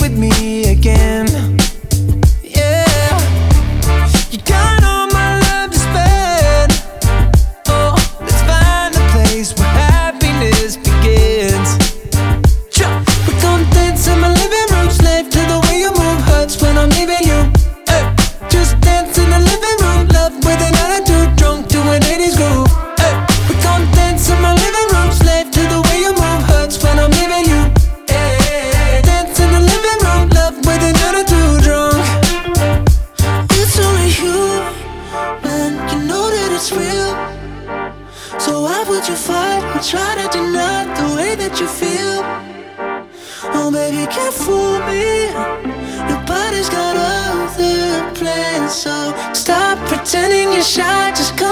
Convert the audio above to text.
with me again. Yeah, you got all my love to spend. Oh, let's find a place where happiness begins. We dance in my living room, slave to the way you move. Hurts when I'm leaving you. Why would you fight or try to deny the way that you feel? Oh, baby, can't fool me. Your body's got other plans, so stop pretending you're shy. Just come.